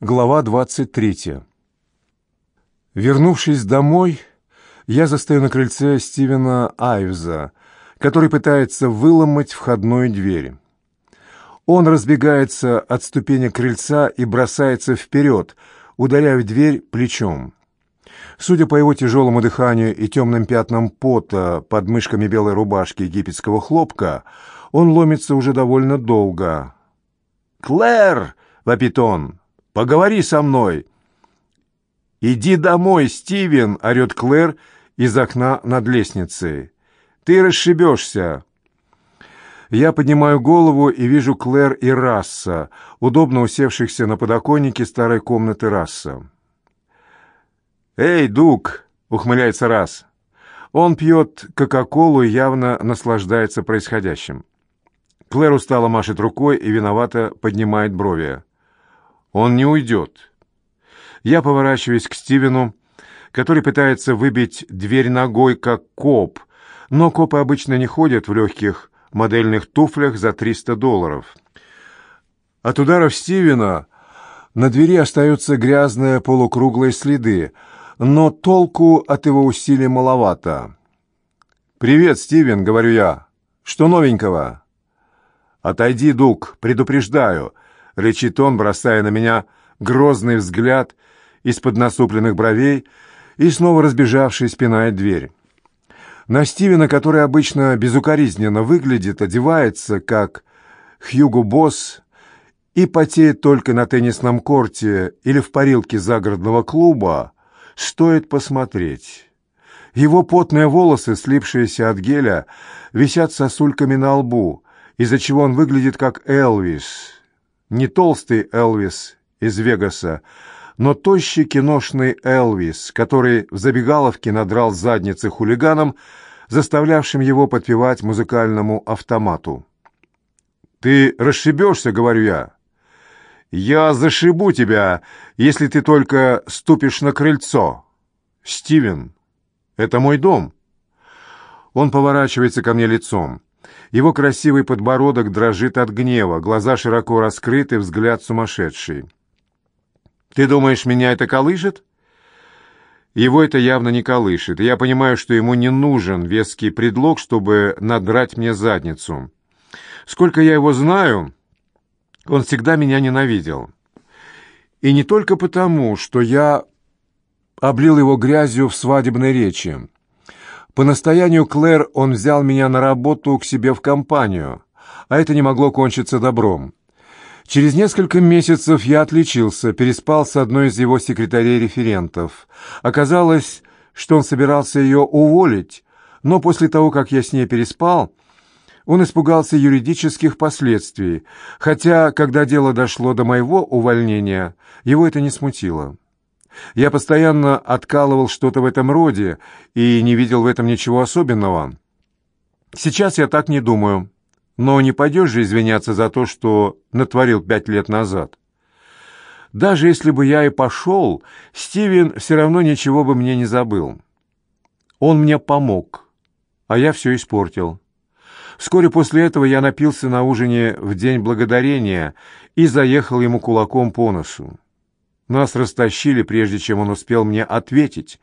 Глава 23. Вернувшись домой, я застаю на крыльце Стивена Айвза, который пытается выломать входную дверь. Он разбегается от ступени крыльца и бросается вперед, ударяя в дверь плечом. Судя по его тяжелому дыханию и темным пятнам пота под мышками белой рубашки египетского хлопка, он ломится уже довольно долго. «Клэр!» — вопит он. «Поговори со мной!» «Иди домой, Стивен!» — орет Клэр из окна над лестницей. «Ты расшибешься!» Я поднимаю голову и вижу Клэр и Расса, удобно усевшихся на подоконнике старой комнаты Расса. «Эй, Дук!» — ухмыляется Расс. Он пьет Кока-Колу и явно наслаждается происходящим. Клэр устало машет рукой и виновато поднимает брови. «Он не уйдет». Я поворачиваюсь к Стивену, который пытается выбить дверь ногой, как коп, но копы обычно не ходят в легких модельных туфлях за 300 долларов. От ударов Стивена на двери остаются грязные полукруглые следы, но толку от его усилий маловато. «Привет, Стивен», — говорю я. «Что новенького?» «Отойди, Дук, предупреждаю», — рычит он, бросая на меня грозный взгляд из-под насупленных бровей и снова разбежавшись пинает дверь. На Стивена, который обычно безукоризненно выглядит, одевается, как Хьюго Босс, и потеет только на теннисном корте или в парилке загородного клуба, стоит посмотреть. Его потные волосы, слипшиеся от геля, висят сосульками на лбу, из-за чего он выглядит как Элвис. Не толстый Элвис из Вегаса, но тощий киношный Элвис, который в забегаловке надрал задницы хулиганам, заставлявшим его подпевать музыкальному автомату. «Ты расшибешься», — говорю я. «Я зашибу тебя, если ты только ступишь на крыльцо. Стивен, это мой дом». Он поворачивается ко мне лицом. Его красивый подбородок дрожит от гнева, глаза широко раскрыты, взгляд сумасшедший. «Ты думаешь, меня это колышет?» Его это явно не колышет, я понимаю, что ему не нужен веский предлог, чтобы надрать мне задницу. Сколько я его знаю, он всегда меня ненавидел. И не только потому, что я облил его грязью в свадебной речи. По настоянию Клэр он взял меня на работу к себе в компанию, а это не могло кончиться добром. Через несколько месяцев я отличился, переспал с одной из его секретарей-референтов. Оказалось, что он собирался ее уволить, но после того, как я с ней переспал, он испугался юридических последствий, хотя, когда дело дошло до моего увольнения, его это не смутило. Я постоянно откалывал что-то в этом роде и не видел в этом ничего особенного. Сейчас я так не думаю. Но не пойдешь же извиняться за то, что натворил пять лет назад. Даже если бы я и пошел, Стивен все равно ничего бы мне не забыл. Он мне помог, а я все испортил. Вскоре после этого я напился на ужине в День Благодарения и заехал ему кулаком по носу. Нас растащили, прежде чем он успел мне ответить.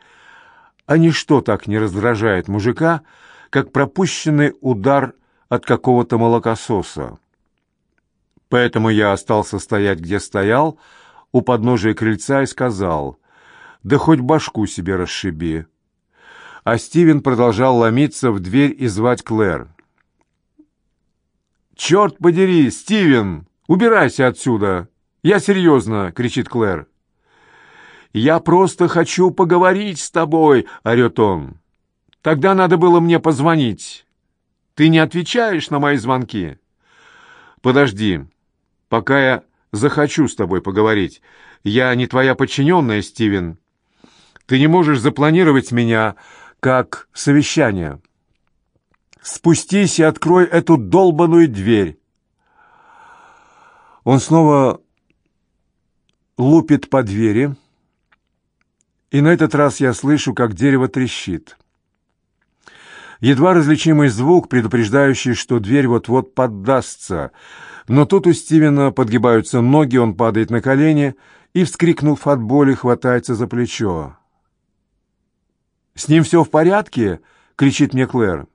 А ничто так не раздражает мужика, как пропущенный удар от какого-то молокососа. Поэтому я остался стоять, где стоял, у подножия крыльца и сказал, «Да хоть башку себе расшиби». А Стивен продолжал ломиться в дверь и звать Клэр. «Черт подери, Стивен, убирайся отсюда!» «Я серьезно!» — кричит Клэр. «Я просто хочу поговорить с тобой!» — орет он. «Тогда надо было мне позвонить. Ты не отвечаешь на мои звонки?» «Подожди, пока я захочу с тобой поговорить. Я не твоя подчиненная, Стивен. Ты не можешь запланировать меня как совещание. Спустись и открой эту долбаную дверь». Он снова лупит по двери, и на этот раз я слышу, как дерево трещит. Едва различимый звук, предупреждающий, что дверь вот-вот поддастся. Но тут у Стивена подгибаются ноги, он падает на колени и, вскрикнув от боли, хватается за плечо. «С ним все в порядке?» — кричит мне Клэр.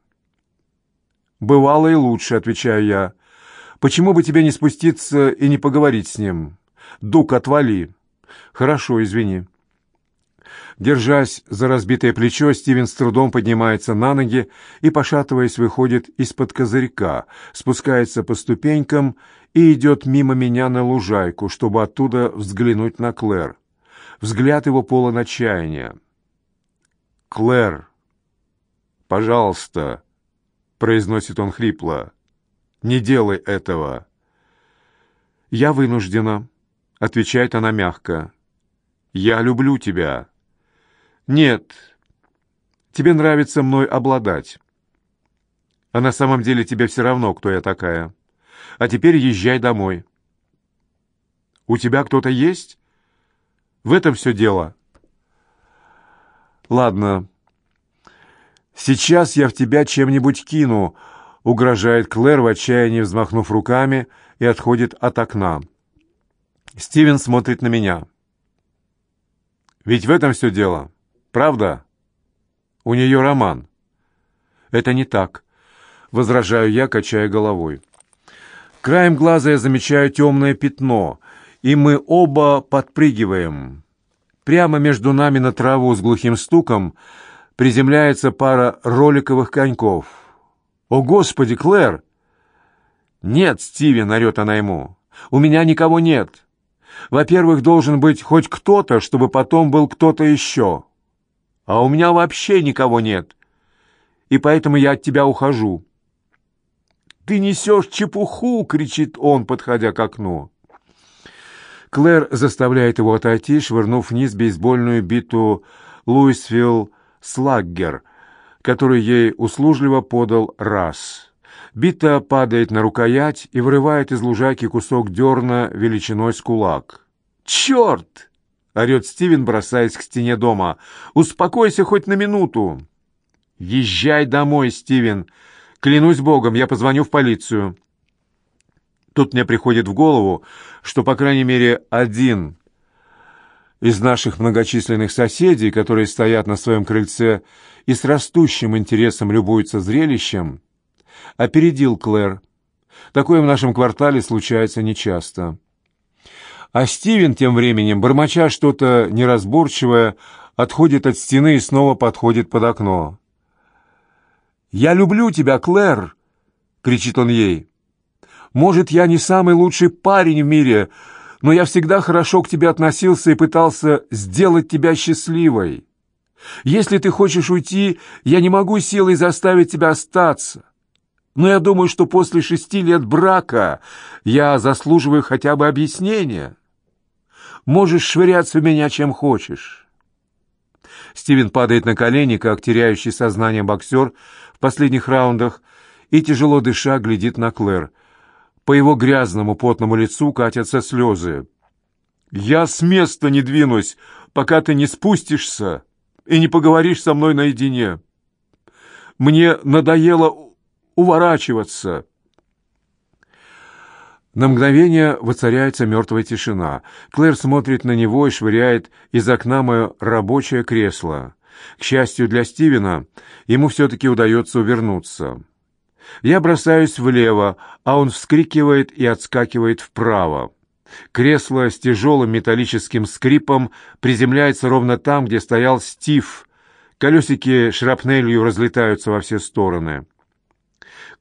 «Бывало и лучше», — отвечаю я. «Почему бы тебе не спуститься и не поговорить с ним? Дук, отвали». «Хорошо, извини». Держась за разбитое плечо, Стивен с трудом поднимается на ноги и, пошатываясь, выходит из-под козырька, спускается по ступенькам и идет мимо меня на лужайку, чтобы оттуда взглянуть на Клэр. Взгляд его полон отчаяния. «Клэр, пожалуйста», — произносит он хрипло, — «не делай этого». «Я вынуждена», — отвечает она мягко. «Я люблю тебя». «Нет, тебе нравится мной обладать. А на самом деле тебе все равно, кто я такая. А теперь езжай домой». «У тебя кто-то есть? В этом все дело». «Ладно, сейчас я в тебя чем-нибудь кину», — угрожает Клэр в отчаянии, взмахнув руками, и отходит от окна. Стивен смотрит на меня. «Ведь в этом все дело». Правда? У нее роман. Это не так, возражаю я, качая головой. Краем глаза я замечаю темное пятно, и мы оба подпрыгиваем. Прямо между нами на траву с глухим стуком приземляется пара роликовых коньков. «О, Господи, Клэр!» «Нет, Стивен!» — орет она ему. «У меня никого нет. Во-первых, должен быть хоть кто-то, чтобы потом был кто-то еще а у меня вообще никого нет, и поэтому я от тебя ухожу». «Ты несешь чепуху!» — кричит он, подходя к окну. Клэр заставляет его отойти, швырнув вниз бейсбольную биту Луисвилл Слаггер, которую ей услужливо подал раз. Бита падает на рукоять и вырывает из лужайки кусок дерна величиной с кулак. «Черт!» Орет Стивен, бросаясь к стене дома. «Успокойся хоть на минуту!» «Езжай домой, Стивен! Клянусь богом, я позвоню в полицию!» Тут мне приходит в голову, что, по крайней мере, один из наших многочисленных соседей, которые стоят на своем крыльце и с растущим интересом любуются зрелищем, опередил Клэр. Такое в нашем квартале случается нечасто. А Стивен тем временем, бормоча что-то неразборчивое, отходит от стены и снова подходит под окно. «Я люблю тебя, Клэр!» — кричит он ей. «Может, я не самый лучший парень в мире, но я всегда хорошо к тебе относился и пытался сделать тебя счастливой. Если ты хочешь уйти, я не могу силой заставить тебя остаться. Но я думаю, что после шести лет брака я заслуживаю хотя бы объяснения. Можешь швыряться в меня чем хочешь. Стивен падает на колени, как теряющий сознание боксер в последних раундах, и, тяжело дыша, глядит на Клэр. По его грязному потному лицу катятся слезы. «Я с места не двинусь, пока ты не спустишься и не поговоришь со мной наедине. Мне надоело уворачиваться. На мгновение воцаряется мертвая тишина. Клэр смотрит на него и швыряет из окна мое рабочее кресло. К счастью для Стивена, ему все-таки удается увернуться. Я бросаюсь влево, а он вскрикивает и отскакивает вправо. Кресло с тяжелым металлическим скрипом приземляется ровно там, где стоял Стив. Колесики шрапнелью разлетаются во все стороны.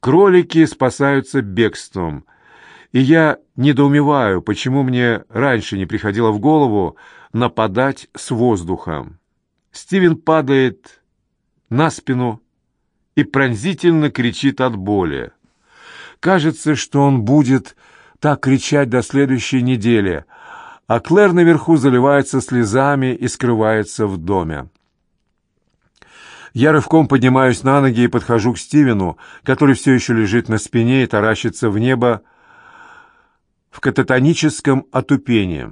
Кролики спасаются бегством. И я недоумеваю, почему мне раньше не приходило в голову нападать с воздуха. Стивен падает на спину и пронзительно кричит от боли. Кажется, что он будет так кричать до следующей недели, а Клэр наверху заливается слезами и скрывается в доме. Я рывком поднимаюсь на ноги и подхожу к Стивену, который все еще лежит на спине и таращится в небо в кататоническом отупении.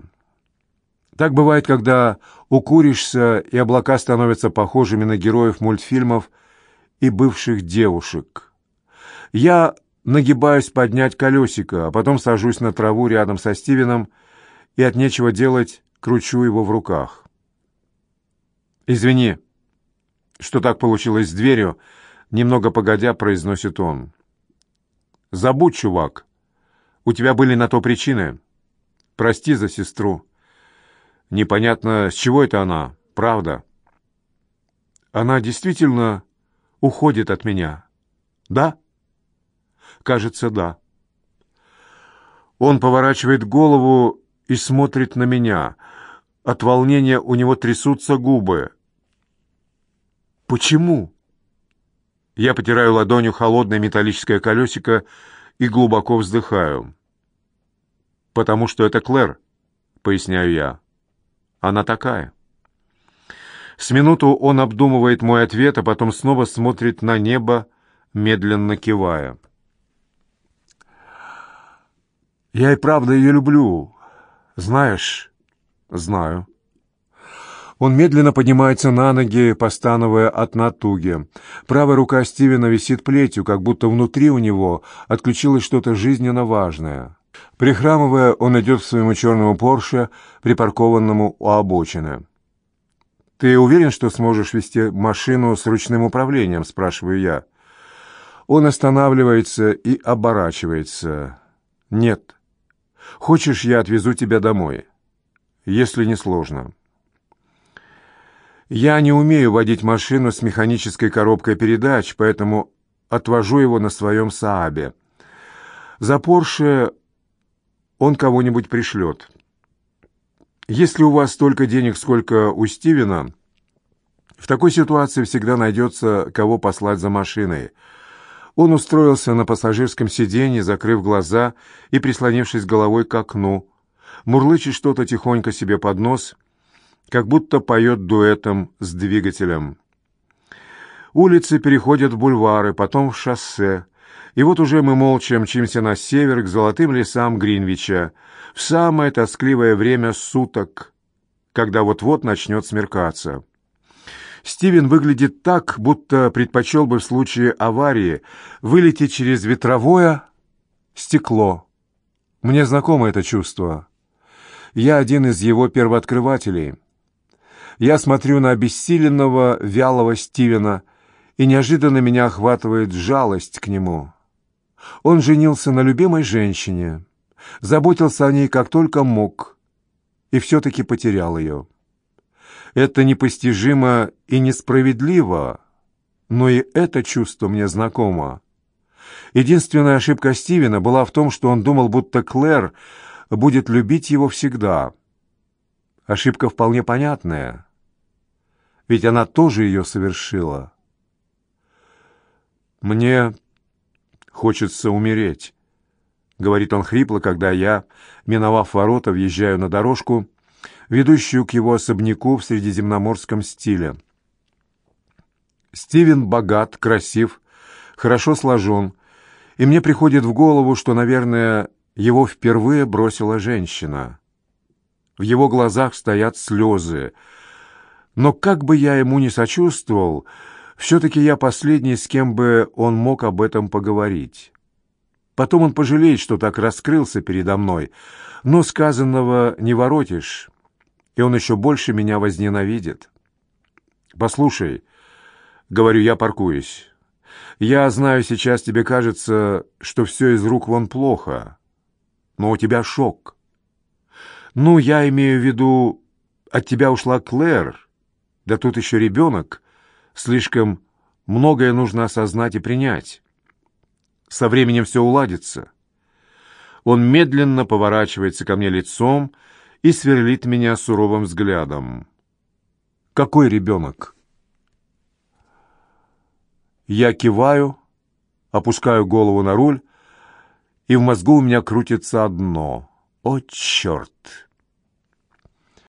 Так бывает, когда укуришься, и облака становятся похожими на героев мультфильмов и бывших девушек. Я нагибаюсь поднять колесико, а потом сажусь на траву рядом со Стивеном и от нечего делать кручу его в руках. «Извини, что так получилось с дверью», — немного погодя произносит он. «Забудь, чувак. У тебя были на то причины. Прости за сестру. Непонятно, с чего это она, правда. Она действительно уходит от меня. Да?» «Кажется, да». Он поворачивает голову и смотрит на меня. От волнения у него трясутся губы. «Почему?» Я потираю ладонью холодное металлическое колесико и глубоко вздыхаю. «Потому что это Клэр», — поясняю я. «Она такая». С минуту он обдумывает мой ответ, а потом снова смотрит на небо, медленно кивая. «Я и правда ее люблю. Знаешь?» «Знаю». Он медленно поднимается на ноги, постановая от натуги. Правая рука Стивена висит плетью, как будто внутри у него отключилось что-то жизненно важное. Прихрамывая, он идет к своему черному Порше, припаркованному у обочины. «Ты уверен, что сможешь вести машину с ручным управлением?» – спрашиваю я. Он останавливается и оборачивается. «Нет. Хочешь, я отвезу тебя домой?» «Если не сложно». Я не умею водить машину с механической коробкой передач, поэтому отвожу его на своем Саабе. За Порше он кого-нибудь пришлет. Если у вас столько денег, сколько у Стивена, в такой ситуации всегда найдется, кого послать за машиной. Он устроился на пассажирском сиденье, закрыв глаза и прислонившись головой к окну, мурлычет что-то тихонько себе под нос как будто поет дуэтом с двигателем. Улицы переходят в бульвары, потом в шоссе, и вот уже мы молча мчимся на север к золотым лесам Гринвича, в самое тоскливое время суток, когда вот-вот начнет смеркаться. Стивен выглядит так, будто предпочел бы в случае аварии вылететь через ветровое стекло. Мне знакомо это чувство. Я один из его первооткрывателей. Я смотрю на обессиленного, вялого Стивена, и неожиданно меня охватывает жалость к нему. Он женился на любимой женщине, заботился о ней как только мог, и все-таки потерял ее. Это непостижимо и несправедливо, но и это чувство мне знакомо. Единственная ошибка Стивена была в том, что он думал, будто Клэр будет любить его всегда — Ошибка вполне понятная, ведь она тоже ее совершила. «Мне хочется умереть», — говорит он хрипло, когда я, миновав ворота, въезжаю на дорожку, ведущую к его особняку в средиземноморском стиле. Стивен богат, красив, хорошо сложен, и мне приходит в голову, что, наверное, его впервые бросила женщина. В его глазах стоят слезы. Но как бы я ему ни сочувствовал, все-таки я последний, с кем бы он мог об этом поговорить. Потом он пожалеет, что так раскрылся передо мной, но сказанного не воротишь, и он еще больше меня возненавидит. «Послушай», — говорю я, паркуюсь, — «я знаю, сейчас тебе кажется, что все из рук вон плохо, но у тебя шок». «Ну, я имею в виду, от тебя ушла Клэр. Да тут еще ребенок. Слишком многое нужно осознать и принять. Со временем все уладится». Он медленно поворачивается ко мне лицом и сверлит меня суровым взглядом. «Какой ребенок?» Я киваю, опускаю голову на руль, и в мозгу у меня крутится одно — «О, черт!»